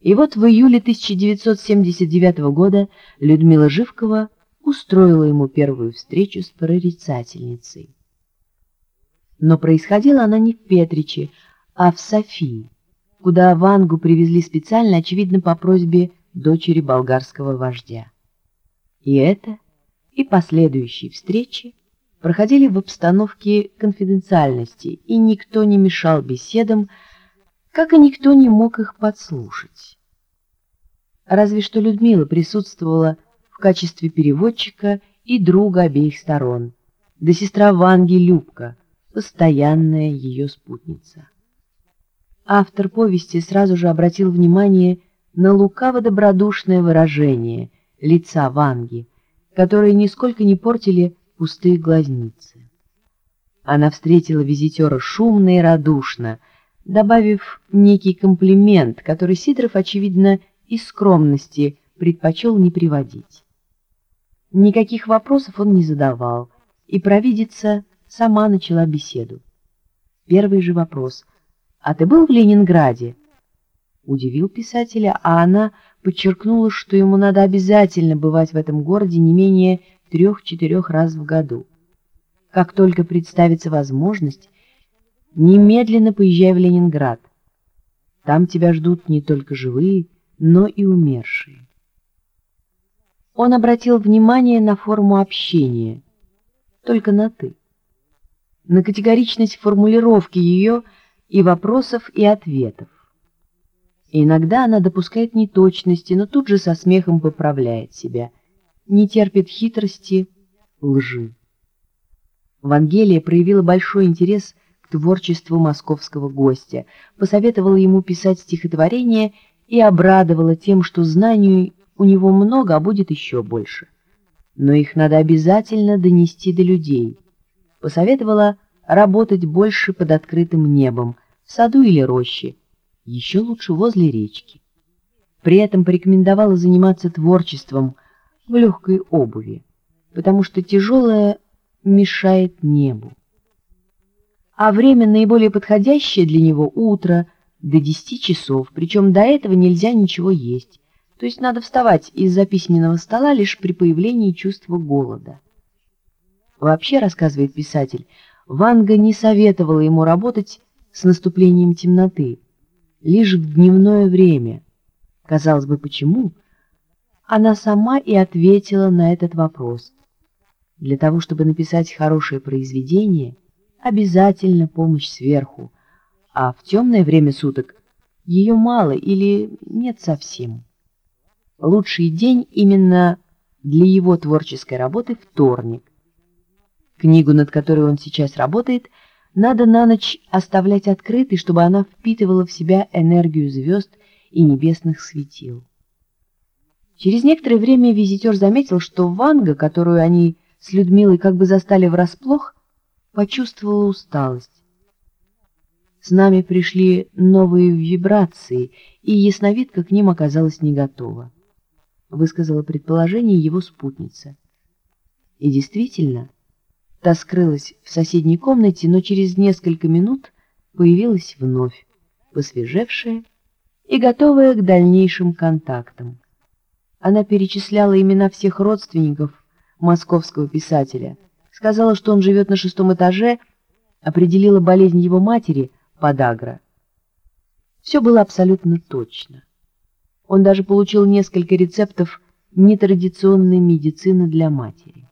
И вот в июле 1979 года Людмила Живкова устроила ему первую встречу с прорицательницей. Но происходила она не в Петриче, а в Софии, куда Вангу привезли специально, очевидно, по просьбе дочери болгарского вождя. И это, и последующие встречи проходили в обстановке конфиденциальности, и никто не мешал беседам, как и никто не мог их подслушать. Разве что Людмила присутствовала в качестве переводчика и друга обеих сторон, да сестра Ванги Любка, постоянная ее спутница. Автор повести сразу же обратил внимание на лукаво-добродушное выражение лица Ванги, которые нисколько не портили пустые глазницы. Она встретила визитера шумно и радушно, добавив некий комплимент, который Сидоров, очевидно, из скромности предпочел не приводить. Никаких вопросов он не задавал, и провидица сама начала беседу. Первый же вопрос «А ты был в Ленинграде?» Удивил писателя, а она подчеркнула, что ему надо обязательно бывать в этом городе не менее трех-четырех раз в году. Как только представится возможность, немедленно поезжай в Ленинград. Там тебя ждут не только живые, но и умершие. Он обратил внимание на форму общения, только на «ты», на категоричность формулировки ее и вопросов, и ответов. Иногда она допускает неточности, но тут же со смехом поправляет себя, не терпит хитрости, лжи. Вангелия проявила большой интерес творчеству московского гостя, посоветовала ему писать стихотворения и обрадовала тем, что знаний у него много, а будет еще больше. Но их надо обязательно донести до людей. Посоветовала работать больше под открытым небом, в саду или роще, еще лучше возле речки. При этом порекомендовала заниматься творчеством в легкой обуви, потому что тяжелое мешает небу. А время наиболее подходящее для него утро до 10 часов, причем до этого нельзя ничего есть, то есть надо вставать из-за письменного стола лишь при появлении чувства голода. Вообще, рассказывает писатель, Ванга не советовала ему работать с наступлением темноты, лишь в дневное время. Казалось бы, почему? Она сама и ответила на этот вопрос. Для того, чтобы написать хорошее произведение, обязательно помощь сверху, а в темное время суток ее мало или нет совсем. Лучший день именно для его творческой работы — вторник, Книгу, над которой он сейчас работает, надо на ночь оставлять открытой, чтобы она впитывала в себя энергию звезд и небесных светил. Через некоторое время визитер заметил, что Ванга, которую они с Людмилой как бы застали врасплох, почувствовала усталость. С нами пришли новые вибрации, и ясновидка к ним оказалась не готова, высказала предположение его спутница. И действительно, Та скрылась в соседней комнате, но через несколько минут появилась вновь, посвежевшая и готовая к дальнейшим контактам. Она перечисляла имена всех родственников московского писателя, сказала, что он живет на шестом этаже, определила болезнь его матери, подагра. Все было абсолютно точно. Он даже получил несколько рецептов нетрадиционной медицины для матери.